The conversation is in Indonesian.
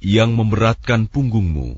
yang memberatkan punggungmu.